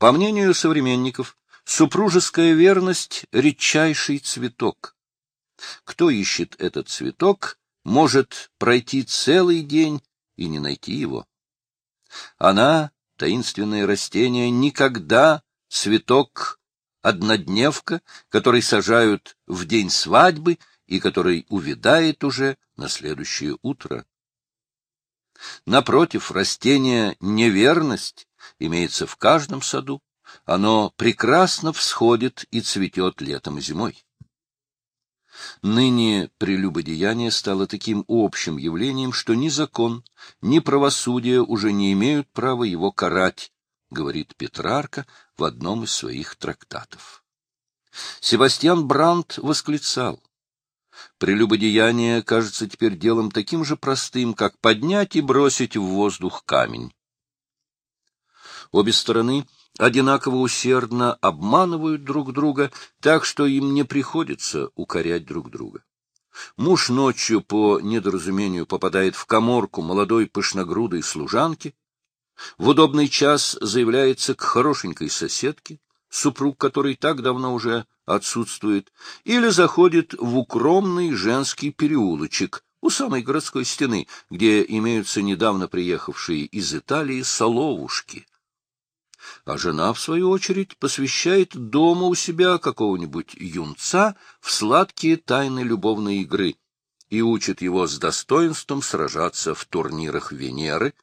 По мнению современников, супружеская верность — редчайший цветок. Кто ищет этот цветок, может пройти целый день и не найти его. Она, таинственное растение, никогда цветок однодневка, который сажают в день свадьбы и который увядает уже на следующее утро. Напротив, растение неверность имеется в каждом саду. Оно прекрасно всходит и цветет летом и зимой. Ныне прелюбодеяние стало таким общим явлением, что ни закон, ни правосудие уже не имеют права его карать, говорит Петрарка в одном из своих трактатов. Себастьян Брандт восклицал. Прелюбодеяние кажется теперь делом таким же простым, как поднять и бросить в воздух камень. Обе стороны одинаково усердно обманывают друг друга, так что им не приходится укорять друг друга. Муж ночью по недоразумению попадает в коморку молодой пышногрудой служанки, в удобный час заявляется к хорошенькой соседке, супруг которой так давно уже отсутствует, или заходит в укромный женский переулочек у самой городской стены, где имеются недавно приехавшие из Италии соловушки а жена, в свою очередь, посвящает дома у себя какого-нибудь юнца в сладкие тайны любовной игры и учит его с достоинством сражаться в турнирах Венеры,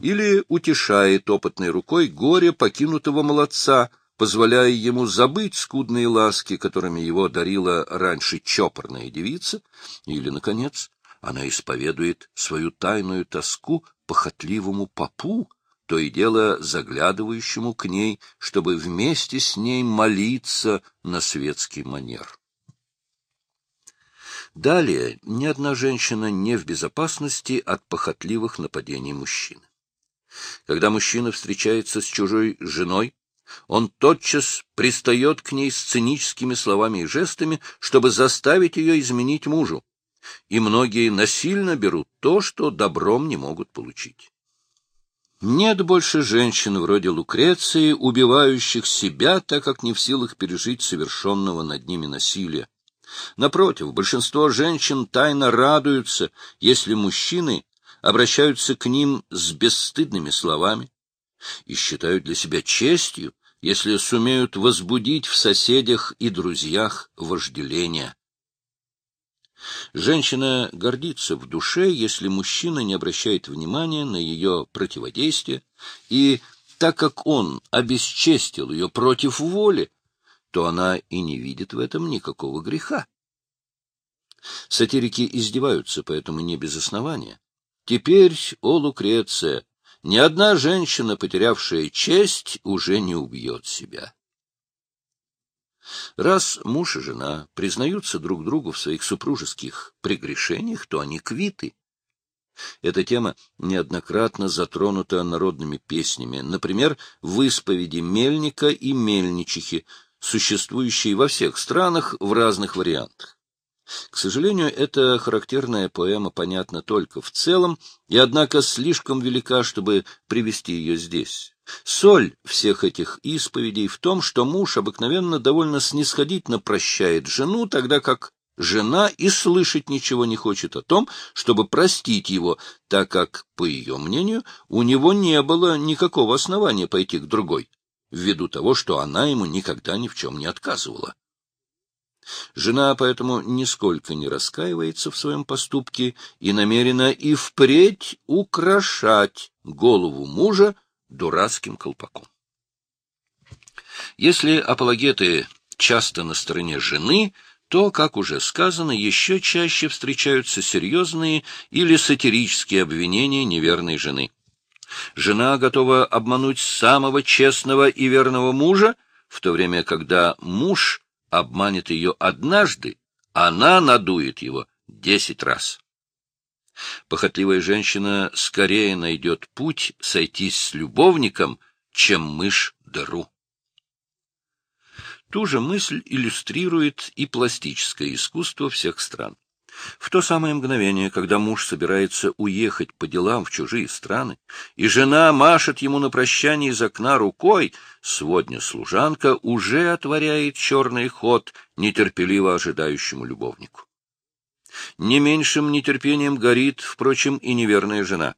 или утешает опытной рукой горе покинутого молодца, позволяя ему забыть скудные ласки, которыми его дарила раньше чопорная девица, или, наконец, она исповедует свою тайную тоску похотливому попу, то и дело заглядывающему к ней, чтобы вместе с ней молиться на светский манер. Далее ни одна женщина не в безопасности от похотливых нападений мужчины. Когда мужчина встречается с чужой женой, он тотчас пристает к ней с циническими словами и жестами, чтобы заставить ее изменить мужу, и многие насильно берут то, что добром не могут получить. Нет больше женщин вроде Лукреции, убивающих себя, так как не в силах пережить совершенного над ними насилия. Напротив, большинство женщин тайно радуются, если мужчины обращаются к ним с бесстыдными словами и считают для себя честью, если сумеют возбудить в соседях и друзьях вожделение. Женщина гордится в душе, если мужчина не обращает внимания на ее противодействие, и так как он обесчестил ее против воли, то она и не видит в этом никакого греха. Сатирики издеваются, поэтому не без основания. Теперь, о Лукреция, ни одна женщина, потерявшая честь, уже не убьет себя. Раз муж и жена признаются друг другу в своих супружеских прегрешениях, то они квиты. Эта тема неоднократно затронута народными песнями, например, в исповеди Мельника и Мельничихи, существующей во всех странах в разных вариантах. К сожалению, эта характерная поэма понятна только в целом, и однако слишком велика, чтобы привести ее здесь. Соль всех этих исповедей в том, что муж обыкновенно довольно снисходительно прощает жену, тогда как жена и слышать ничего не хочет о том, чтобы простить его, так как, по ее мнению, у него не было никакого основания пойти к другой, ввиду того, что она ему никогда ни в чем не отказывала. Жена поэтому нисколько не раскаивается в своем поступке и намерена и впредь украшать голову мужа дурацким колпаком. Если апологеты часто на стороне жены, то, как уже сказано, еще чаще встречаются серьезные или сатирические обвинения неверной жены. Жена готова обмануть самого честного и верного мужа, в то время, когда муж обманет ее однажды, она надует его десять раз. Похотливая женщина скорее найдет путь сойтись с любовником, чем мышь дыру. Ту же мысль иллюстрирует и пластическое искусство всех стран. В то самое мгновение, когда муж собирается уехать по делам в чужие страны, и жена машет ему на прощание из окна рукой, сводня служанка уже отворяет черный ход нетерпеливо ожидающему любовнику. Не меньшим нетерпением горит, впрочем, и неверная жена.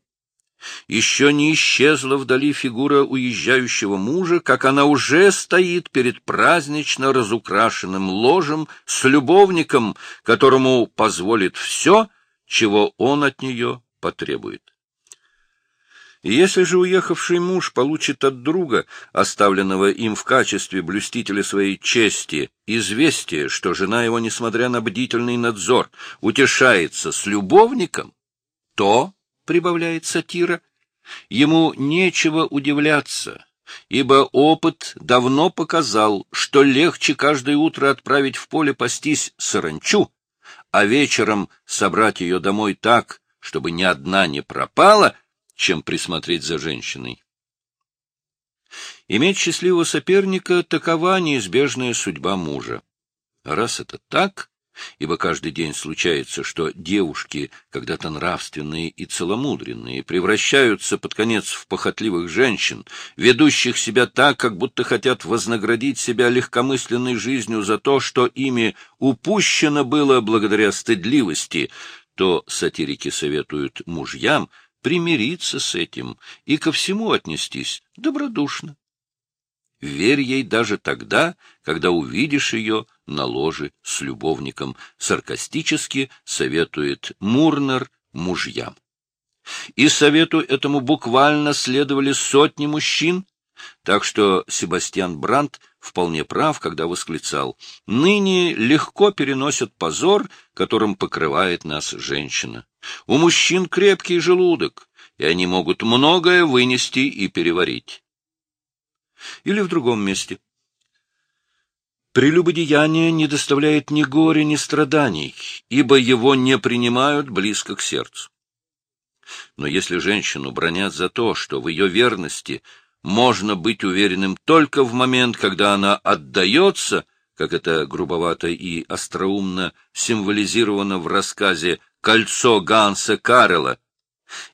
Еще не исчезла вдали фигура уезжающего мужа, как она уже стоит перед празднично разукрашенным ложем с любовником, которому позволит все, чего он от нее потребует. Если же уехавший муж получит от друга, оставленного им в качестве блюстителя своей чести, известие, что жена его, несмотря на бдительный надзор, утешается с любовником, то прибавляет сатира, ему нечего удивляться, ибо опыт давно показал, что легче каждое утро отправить в поле пастись саранчу, а вечером собрать ее домой так, чтобы ни одна не пропала, чем присмотреть за женщиной. Иметь счастливого соперника — такова неизбежная судьба мужа. Раз это так, ибо каждый день случается, что девушки, когда-то нравственные и целомудренные, превращаются под конец в похотливых женщин, ведущих себя так, как будто хотят вознаградить себя легкомысленной жизнью за то, что ими упущено было благодаря стыдливости, то сатирики советуют мужьям примириться с этим и ко всему отнестись добродушно. Верь ей даже тогда, когда увидишь ее на ложе с любовником, саркастически советует Мурнер мужьям. И совету этому буквально следовали сотни мужчин, так что Себастьян Брандт вполне прав, когда восклицал «Ныне легко переносят позор, которым покрывает нас женщина. У мужчин крепкий желудок, и они могут многое вынести и переварить». Или в другом месте. Прелюбодеяние не доставляет ни горя, ни страданий, ибо его не принимают близко к сердцу. Но если женщину бронят за то, что в ее верности можно быть уверенным только в момент, когда она отдается, как это грубовато и остроумно символизировано в рассказе «Кольцо Ганса Карела»,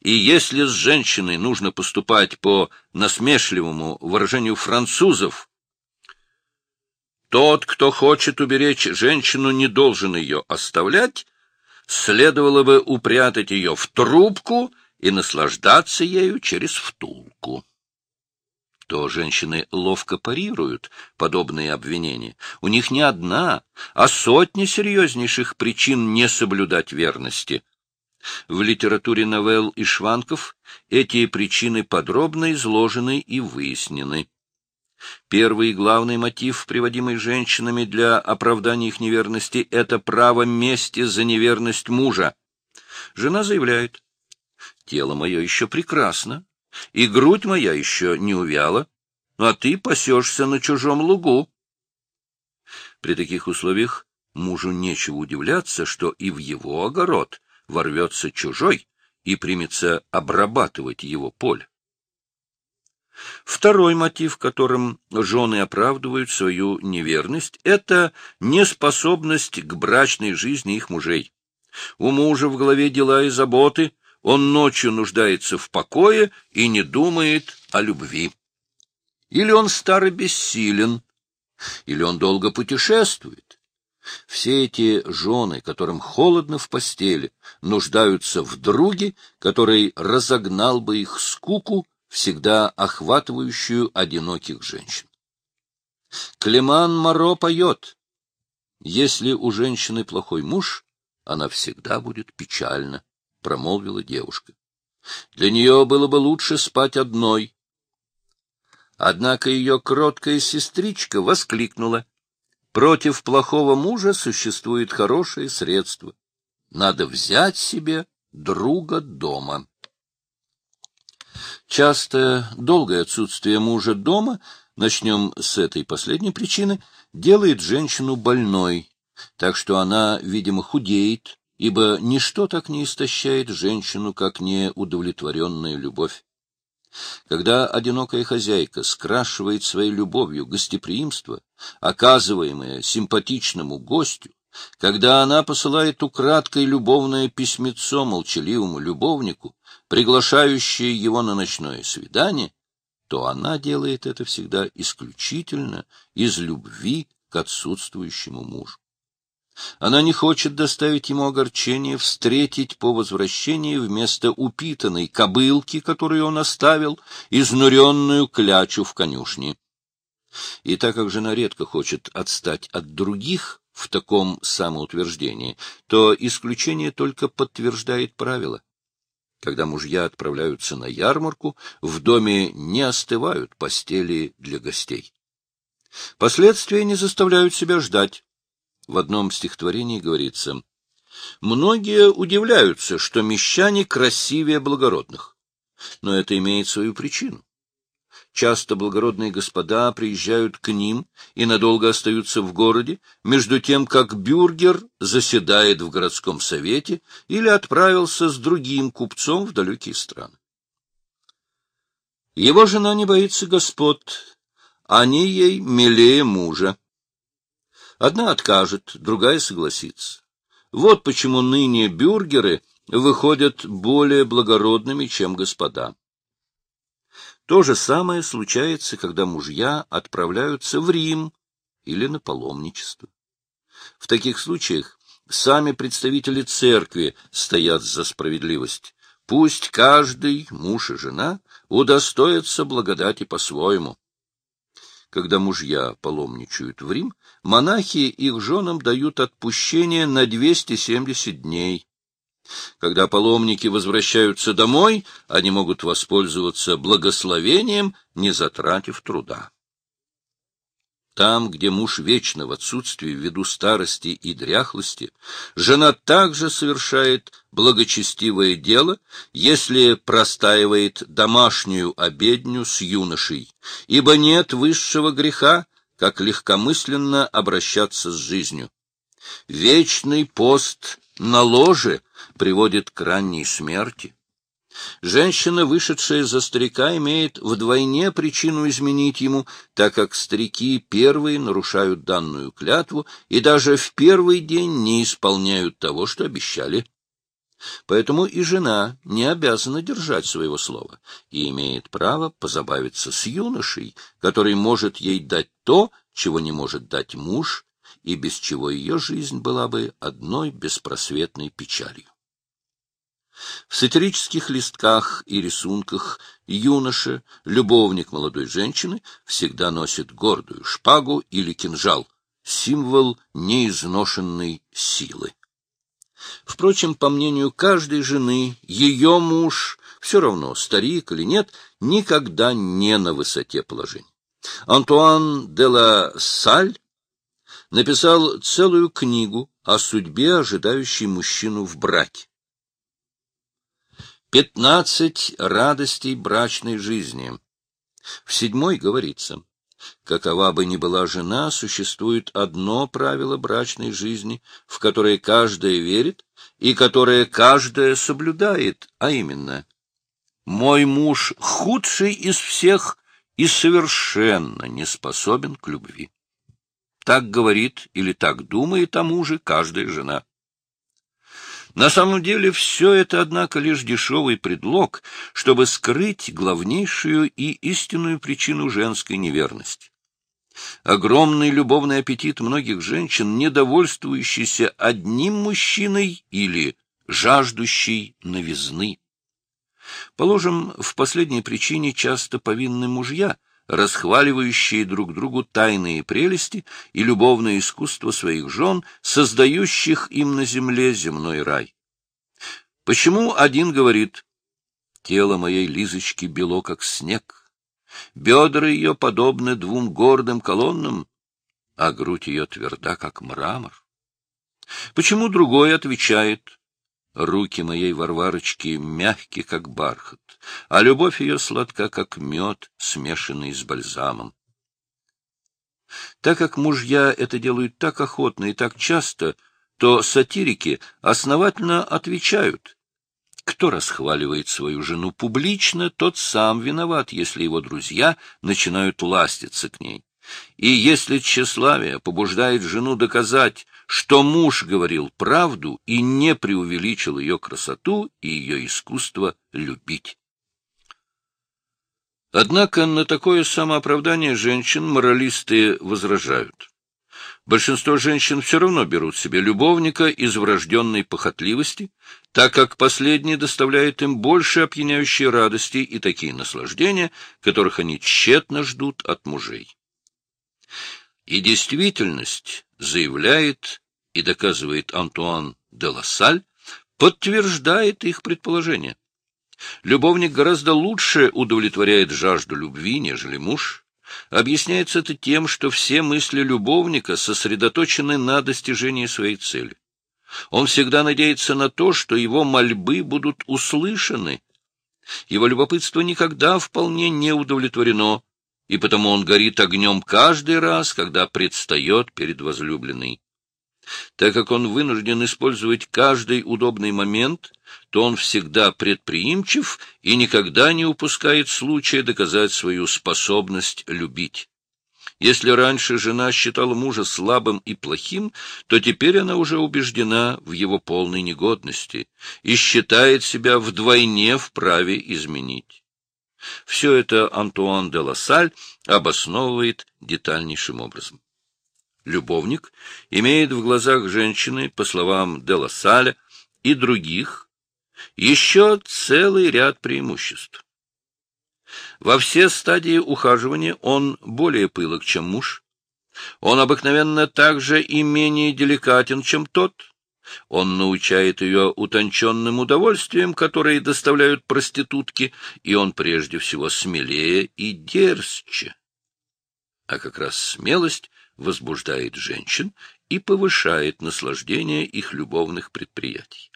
и если с женщиной нужно поступать по насмешливому выражению французов, тот, кто хочет уберечь женщину, не должен ее оставлять, следовало бы упрятать ее в трубку и наслаждаться ею через втулку. То женщины ловко парируют подобные обвинения. У них не одна, а сотни серьезнейших причин не соблюдать верности — в литературе новелл и шванков эти причины подробно изложены и выяснены. Первый и главный мотив, приводимый женщинами для оправдания их неверности, — это право мести за неверность мужа. Жена заявляет, «Тело мое еще прекрасно, и грудь моя еще не увяла, а ты пасешься на чужом лугу». При таких условиях мужу нечего удивляться, что и в его огород ворвется чужой и примется обрабатывать его поле. Второй мотив, которым жены оправдывают свою неверность, это неспособность к брачной жизни их мужей. У мужа в голове дела и заботы, он ночью нуждается в покое и не думает о любви. Или он стар и бессилен, или он долго путешествует, все эти жены, которым холодно в постели, нуждаются в друге, который разогнал бы их скуку, всегда охватывающую одиноких женщин. Клеман Моро поет. Если у женщины плохой муж, она всегда будет печальна, — промолвила девушка. Для нее было бы лучше спать одной. Однако ее кроткая сестричка воскликнула. Против плохого мужа существует хорошее средство. Надо взять себе друга дома. Часто долгое отсутствие мужа дома, начнем с этой последней причины, делает женщину больной, так что она, видимо, худеет, ибо ничто так не истощает женщину, как неудовлетворенная любовь. Когда одинокая хозяйка скрашивает своей любовью гостеприимство, оказываемое симпатичному гостю, Когда она посылает украдкой любовное письмецо молчаливому любовнику, приглашающее его на ночное свидание, то она делает это всегда исключительно из любви к отсутствующему мужу. Она не хочет доставить ему огорчение, встретить по возвращении вместо упитанной кобылки, которую он оставил, изнуренную клячу в конюшне. И так как жена редко хочет отстать от других в таком самоутверждении, то исключение только подтверждает правило. Когда мужья отправляются на ярмарку, в доме не остывают постели для гостей. Последствия не заставляют себя ждать. В одном стихотворении говорится «Многие удивляются, что мещане красивее благородных, но это имеет свою причину. Часто благородные господа приезжают к ним и надолго остаются в городе, между тем, как бюргер заседает в городском совете или отправился с другим купцом в далекие страны. Его жена не боится господ, они ей милее мужа. Одна откажет, другая согласится. Вот почему ныне бюргеры выходят более благородными, чем господа. То же самое случается, когда мужья отправляются в Рим или на паломничество. В таких случаях сами представители церкви стоят за справедливость. Пусть каждый, муж и жена, удостоятся благодати по-своему. Когда мужья паломничают в Рим, монахи их женам дают отпущение на 270 дней. Когда паломники возвращаются домой, они могут воспользоваться благословением, не затратив труда. Там, где муж вечно в отсутствии ввиду старости и дряхлости, жена также совершает благочестивое дело, если простаивает домашнюю обедню с юношей, ибо нет высшего греха, как легкомысленно обращаться с жизнью. Вечный пост на ложе приводит к ранней смерти. Женщина, вышедшая за старика, имеет вдвойне причину изменить ему, так как старики первые нарушают данную клятву и даже в первый день не исполняют того, что обещали. Поэтому и жена не обязана держать своего слова и имеет право позабавиться с юношей, который может ей дать то, чего не может дать муж, и без чего ее жизнь была бы одной беспросветной печалью. В сатирических листках и рисунках юноша, любовник молодой женщины, всегда носит гордую шпагу или кинжал, символ неизношенной силы. Впрочем, по мнению каждой жены, ее муж, все равно старик или нет, никогда не на высоте положения. Антуан де ла Саль написал целую книгу о судьбе, ожидающей мужчину в браке. Пятнадцать радостей брачной жизни. В седьмой говорится, какова бы ни была жена, существует одно правило брачной жизни, в которое каждая верит и которое каждая соблюдает, а именно «Мой муж худший из всех и совершенно не способен к любви». Так говорит или так думает о муже каждая жена. На самом деле все это, однако, лишь дешевый предлог, чтобы скрыть главнейшую и истинную причину женской неверности. Огромный любовный аппетит многих женщин, недовольствующийся одним мужчиной или жаждущий новизны. Положим, в последней причине часто повинны мужья, расхваливающие друг другу тайные прелести и любовное искусство своих жен, создающих им на земле земной рай. Почему один говорит «Тело моей Лизочки бело, как снег, бедра ее подобны двум гордым колоннам, а грудь ее тверда, как мрамор»? Почему другой отвечает Руки моей Варварочки мягкие, как бархат, а любовь ее сладка, как мед, смешанный с бальзамом. Так как мужья это делают так охотно и так часто, то сатирики основательно отвечают. Кто расхваливает свою жену публично, тот сам виноват, если его друзья начинают ластиться к ней. И если тщеславие побуждает жену доказать, что муж говорил правду и не преувеличил ее красоту и ее искусство любить. Однако на такое самооправдание женщин моралисты возражают. Большинство женщин все равно берут себе любовника из врожденной похотливости, так как последний доставляет им больше опьяняющей радости и такие наслаждения, которых они тщетно ждут от мужей. И действительность заявляет и доказывает Антуан де Лассаль, подтверждает их предположение. Любовник гораздо лучше удовлетворяет жажду любви, нежели муж. Объясняется это тем, что все мысли любовника сосредоточены на достижении своей цели. Он всегда надеется на то, что его мольбы будут услышаны. Его любопытство никогда вполне не удовлетворено, и потому он горит огнем каждый раз, когда предстает перед возлюбленной. Так как он вынужден использовать каждый удобный момент, то он всегда предприимчив и никогда не упускает случая доказать свою способность любить. Если раньше жена считала мужа слабым и плохим, то теперь она уже убеждена в его полной негодности и считает себя вдвойне вправе изменить. Все это Антуан де Лассаль обосновывает детальнейшим образом. Любовник имеет в глазах женщины, по словам де Лассаля и других, еще целый ряд преимуществ. Во все стадии ухаживания он более пылок, чем муж. Он обыкновенно также и менее деликатен, чем тот. Он научает ее утонченным удовольствием, которые доставляют проститутки, и он прежде всего смелее и дерзче. А как раз смелость возбуждает женщин и повышает наслаждение их любовных предприятий.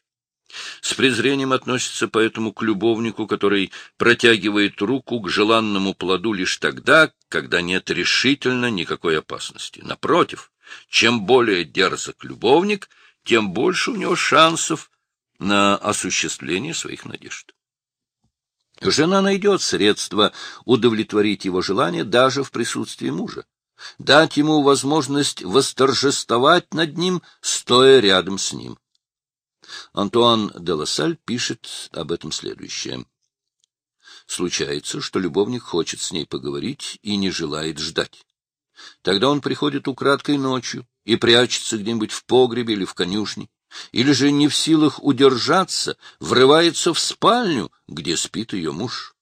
С презрением относится поэтому к любовнику, который протягивает руку к желанному плоду лишь тогда, когда нет решительно никакой опасности. Напротив, чем более дерзок любовник, тем больше у него шансов на осуществление своих надежд. Жена найдет средства удовлетворить его желание даже в присутствии мужа, дать ему возможность восторжествовать над ним, стоя рядом с ним. Антуан де Лассаль пишет об этом следующее. Случается, что любовник хочет с ней поговорить и не желает ждать. Тогда он приходит украдкой ночью и прячется где-нибудь в погребе или в конюшне, или же не в силах удержаться, врывается в спальню, где спит ее муж.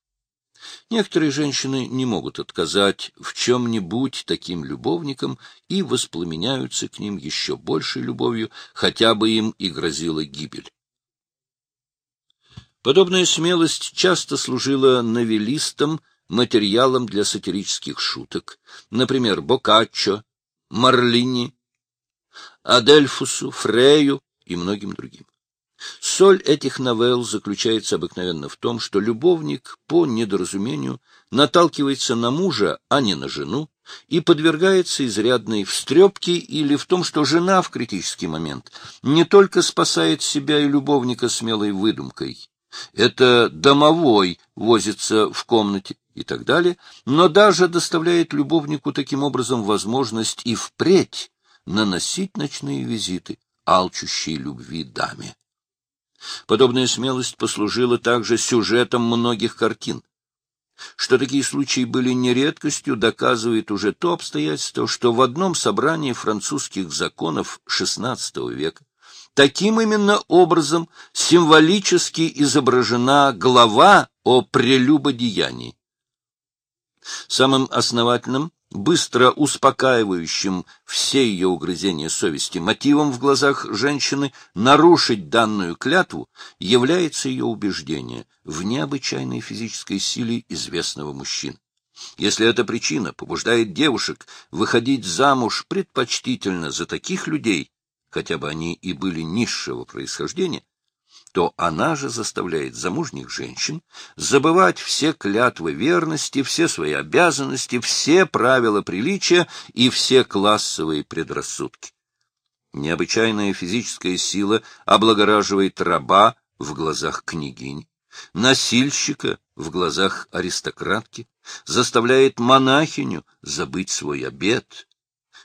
Некоторые женщины не могут отказать в чем-нибудь таким любовникам и воспламеняются к ним еще большей любовью, хотя бы им и грозила гибель. Подобная смелость часто служила новеллистам материалом для сатирических шуток, например, Боккаччо, Марлини, Адельфусу, Фрею и многим другим. Соль этих новелл заключается обыкновенно в том, что любовник по недоразумению наталкивается на мужа, а не на жену, и подвергается изрядной встрепке или в том, что жена в критический момент не только спасает себя и любовника смелой выдумкой, это домовой возится в комнате и так далее, но даже доставляет любовнику таким образом возможность и впредь наносить ночные визиты алчущей любви даме. Подобная смелость послужила также сюжетом многих картин. Что такие случаи были не редкостью, доказывает уже то обстоятельство, что в одном собрании французских законов XVI века таким именно образом символически изображена глава о прелюбодеянии. Самым основательным быстро успокаивающим все ее угрызения совести мотивом в глазах женщины нарушить данную клятву является ее убеждение в необычайной физической силе известного мужчины. Если эта причина побуждает девушек выходить замуж предпочтительно за таких людей, хотя бы они и были низшего происхождения, то она же заставляет замужних женщин забывать все клятвы верности, все свои обязанности, все правила приличия и все классовые предрассудки. Необычайная физическая сила облагораживает раба в глазах княгинь, носильщика в глазах аристократки, заставляет монахиню забыть свой обет,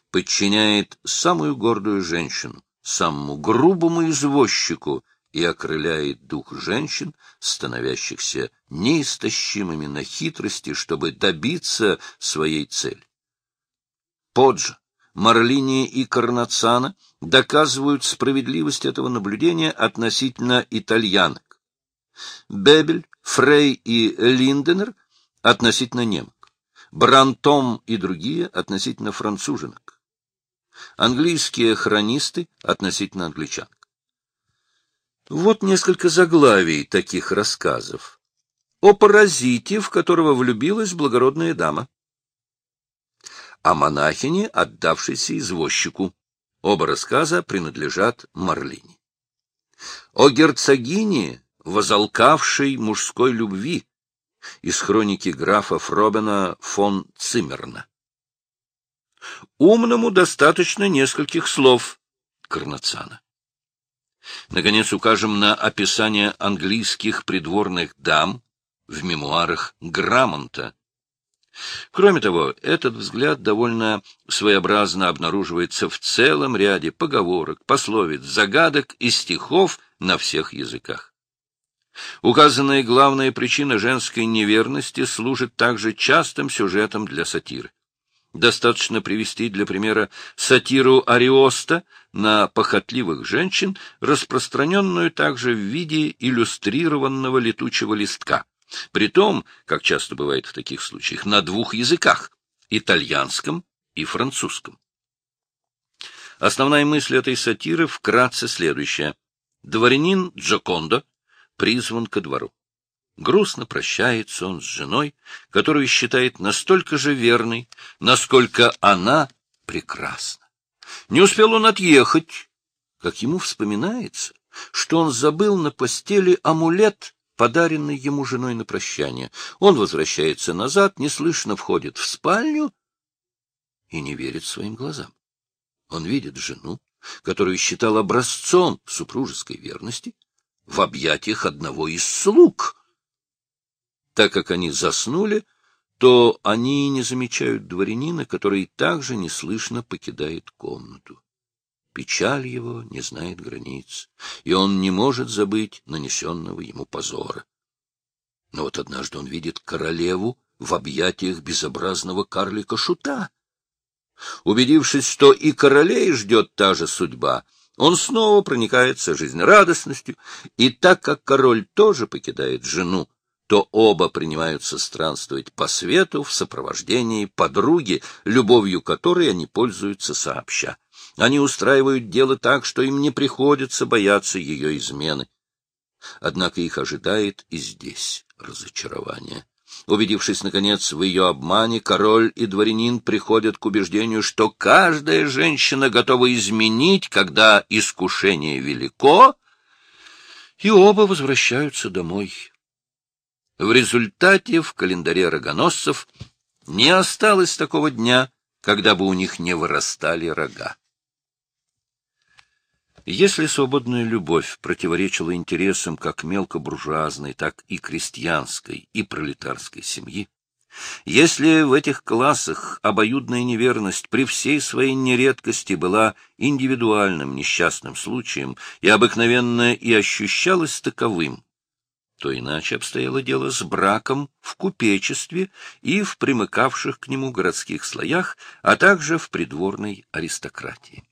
подчиняет самую гордую женщину, самому грубому извозчику и окрыляет дух женщин, становящихся неистощимыми на хитрости, чтобы добиться своей цели. Поджа, Марлини и Карнацана доказывают справедливость этого наблюдения относительно итальянок. Бебель, Фрей и Линденер относительно немок. Брантом и другие относительно француженок. Английские хронисты относительно англичанок. Вот несколько заглавий таких рассказов. О паразите, в которого влюбилась благородная дама. О монахине, отдавшейся извозчику. Оба рассказа принадлежат Марлине. О герцогине, возалкавшей мужской любви, из хроники графа Фробена фон Циммерна. Умному достаточно нескольких слов Карнацана. Наконец укажем на описание английских придворных дам в мемуарах Грамонта. Кроме того, этот взгляд довольно своеобразно обнаруживается в целом ряде поговорок, пословиц, загадок и стихов на всех языках. Указанная главная причина женской неверности служит также частым сюжетом для сатиры. Достаточно привести для примера сатиру Ариоста на похотливых женщин, распространенную также в виде иллюстрированного летучего листка. Притом, как часто бывает в таких случаях, на двух языках — итальянском и французском. Основная мысль этой сатиры вкратце следующая. Дворянин Джокондо призван ко двору. Грустно прощается он с женой, которую считает настолько же верной, насколько она прекрасна. Не успел он отъехать, как ему вспоминается, что он забыл на постели амулет, подаренный ему женой на прощание. Он возвращается назад, неслышно входит в спальню и не верит своим глазам. Он видит жену, которую считал образцом супружеской верности, в объятиях одного из слуг. Так как они заснули, то они не замечают дворянина, который также неслышно покидает комнату. Печаль его не знает границ, и он не может забыть нанесенного ему позора. Но вот однажды он видит королеву в объятиях безобразного карлика-шута. Убедившись, что и королей ждет та же судьба, он снова проникается жизнерадостностью, и так как король тоже покидает жену, то оба принимаются странствовать по свету в сопровождении подруги, любовью которой они пользуются сообща. Они устраивают дело так, что им не приходится бояться ее измены. Однако их ожидает и здесь разочарование. Убедившись, наконец, в ее обмане, король и дворянин приходят к убеждению, что каждая женщина готова изменить, когда искушение велико, и оба возвращаются домой. В результате в календаре рогоносцев не осталось такого дня, когда бы у них не вырастали рога. Если свободная любовь противоречила интересам как мелкобуржуазной, так и крестьянской и пролетарской семьи, если в этих классах обоюдная неверность при всей своей нередкости была индивидуальным несчастным случаем и обыкновенно и ощущалась таковым, то иначе обстояло дело с браком в купечестве и в примыкавших к нему городских слоях, а также в придворной аристократии.